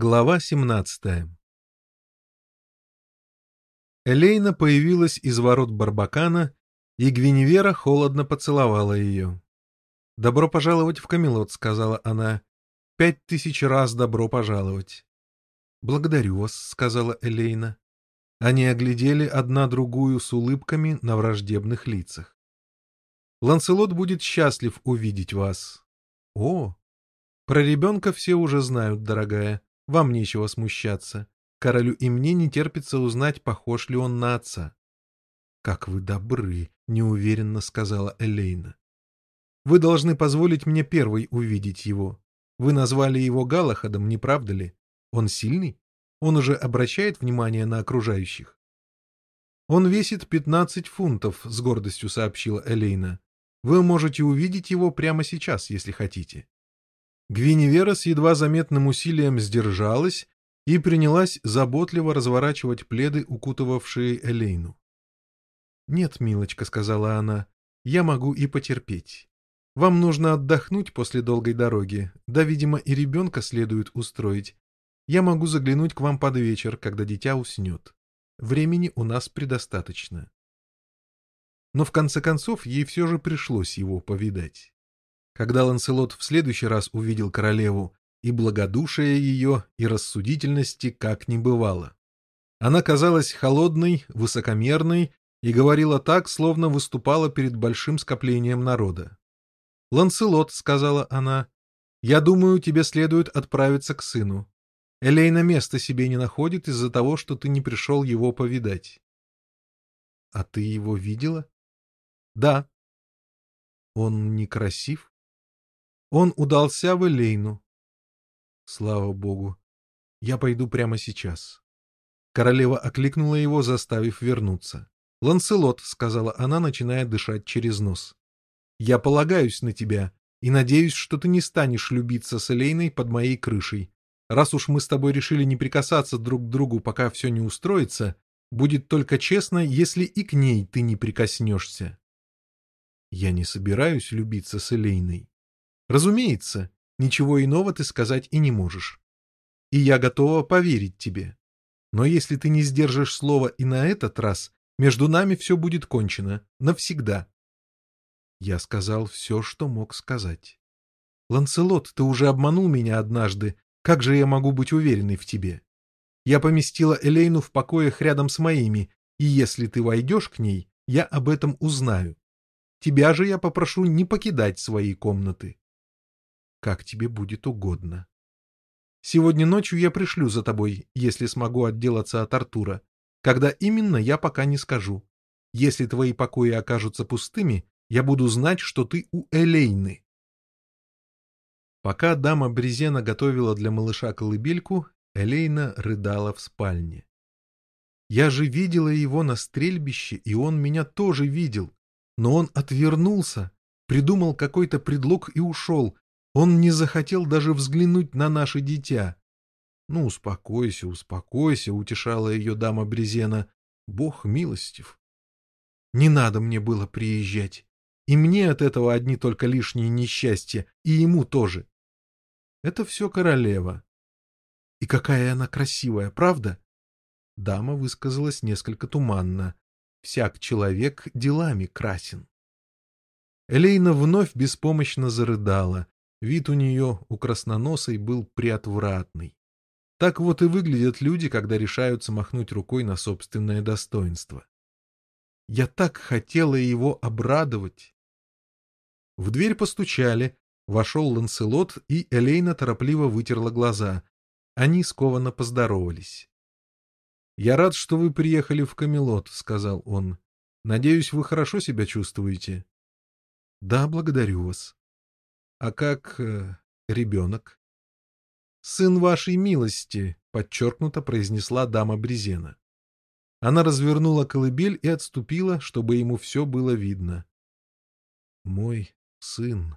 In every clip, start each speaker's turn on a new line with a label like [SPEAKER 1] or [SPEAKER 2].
[SPEAKER 1] Глава 17 Элейна появилась из ворот Барбакана, и Гвиневера холодно поцеловала ее. «Добро пожаловать в Камелот», — сказала она. «Пять тысяч раз добро пожаловать». «Благодарю вас», — сказала Элейна. Они оглядели одна другую с улыбками на враждебных лицах. «Ланселот будет счастлив увидеть вас». «О, про ребенка все уже знают, дорогая. Вам нечего смущаться. Королю и мне не терпится узнать, похож ли он на отца. — Как вы добры, — неуверенно сказала Элейна. — Вы должны позволить мне первой увидеть его. Вы назвали его Галахадом, не правда ли? Он сильный? Он уже обращает внимание на окружающих? — Он весит пятнадцать фунтов, — с гордостью сообщила Элейна. — Вы можете увидеть его прямо сейчас, если хотите. Гвиневера с едва заметным усилием сдержалась и принялась заботливо разворачивать пледы, укутывавшие Элейну. «Нет, милочка», — сказала она, — «я могу и потерпеть. Вам нужно отдохнуть после долгой дороги, да, видимо, и ребенка следует устроить. Я могу заглянуть к вам под вечер, когда дитя уснет. Времени у нас предостаточно». Но в конце концов ей все же пришлось его повидать. Когда Ланселот в следующий раз увидел королеву, и благодушие ее, и рассудительности как не бывало. Она казалась холодной, высокомерной и говорила так, словно выступала перед большим скоплением народа. «Ланселот», — сказала она, — «я думаю, тебе следует отправиться к сыну. Элейна места себе не находит из-за того, что ты не пришел его повидать». «А ты его видела?» «Да». «Он некрасив?» Он удался в Элейну. Слава богу. Я пойду прямо сейчас. Королева окликнула его, заставив вернуться. «Ланселот», — сказала она, начиная дышать через нос. «Я полагаюсь на тебя и надеюсь, что ты не станешь любиться с Элейной под моей крышей. Раз уж мы с тобой решили не прикасаться друг к другу, пока все не устроится, будет только честно, если и к ней ты не прикоснешься». «Я не собираюсь любиться с Элейной. Разумеется, ничего иного ты сказать и не можешь. И я готова поверить тебе. Но если ты не сдержишь слова и на этот раз, между нами все будет кончено. Навсегда. Я сказал все, что мог сказать. Ланселот, ты уже обманул меня однажды. Как же я могу быть уверенной в тебе? Я поместила Элейну в покоях рядом с моими, и если ты войдешь к ней, я об этом узнаю. Тебя же я попрошу не покидать свои комнаты как тебе будет угодно. Сегодня ночью я пришлю за тобой, если смогу отделаться от Артура. Когда именно, я пока не скажу. Если твои покои окажутся пустыми, я буду знать, что ты у Элейны. Пока дама Брезена готовила для малыша колыбельку, Элейна рыдала в спальне. Я же видела его на стрельбище, и он меня тоже видел. Но он отвернулся, придумал какой-то предлог и ушел, он не захотел даже взглянуть на наше дитя. — Ну, успокойся, успокойся, — утешала ее дама Брезена. — Бог милостив. Не надо мне было приезжать. И мне от этого одни только лишние несчастья, и ему тоже. Это все королева. И какая она красивая, правда? Дама высказалась несколько туманно. Всяк человек делами красен. Элейна вновь беспомощно зарыдала. Вид у нее, у красноносой, был приотвратный. Так вот и выглядят люди, когда решаются махнуть рукой на собственное достоинство. Я так хотела его обрадовать. В дверь постучали, вошел Ланселот, и Элейна торопливо вытерла глаза. Они скованно поздоровались. — Я рад, что вы приехали в Камелот, — сказал он. — Надеюсь, вы хорошо себя чувствуете? — Да, благодарю вас. А как э, ребенок? Сын вашей милости, подчеркнуто произнесла дама Брезена. Она развернула колыбель и отступила, чтобы ему все было видно. Мой сын.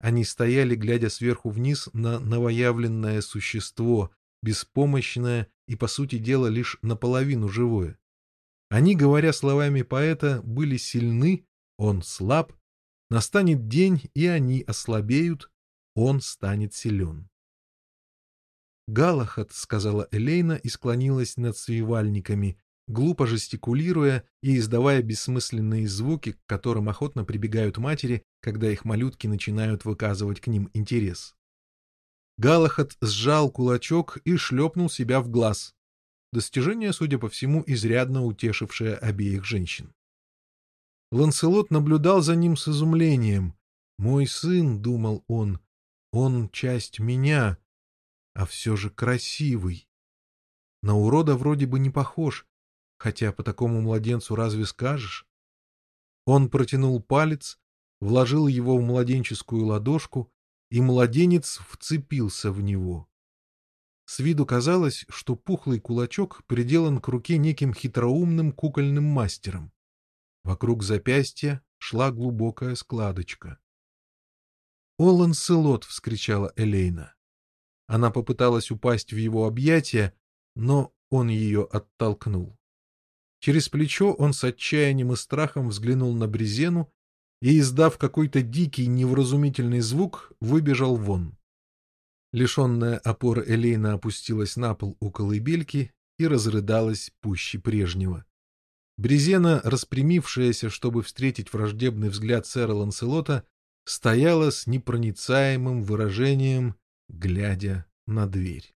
[SPEAKER 1] Они стояли, глядя сверху вниз на новоявленное существо, беспомощное и, по сути дела, лишь наполовину живое. Они, говоря словами поэта, были сильны, он слаб, Настанет день, и они ослабеют, он станет силен. Галахат, — сказала Элейна и склонилась над свивальниками, глупо жестикулируя и издавая бессмысленные звуки, к которым охотно прибегают матери, когда их малютки начинают выказывать к ним интерес. Галахат сжал кулачок и шлепнул себя в глаз. Достижение, судя по всему, изрядно утешившее обеих женщин. Ланселот наблюдал за ним с изумлением. «Мой сын», — думал он, — «он часть меня, а все же красивый. На урода вроде бы не похож, хотя по такому младенцу разве скажешь?» Он протянул палец, вложил его в младенческую ладошку, и младенец вцепился в него. С виду казалось, что пухлый кулачок приделан к руке неким хитроумным кукольным мастером. Вокруг запястья шла глубокая складочка. «О, Ланселот!» — вскричала Элейна. Она попыталась упасть в его объятия, но он ее оттолкнул. Через плечо он с отчаянием и страхом взглянул на Брезену и, издав какой-то дикий невразумительный звук, выбежал вон. Лишенная опоры Элейна опустилась на пол у колыбельки и разрыдалась пуще прежнего. Брезена, распрямившаяся, чтобы встретить враждебный взгляд сэра Ланселота, стояла с непроницаемым выражением, глядя на дверь.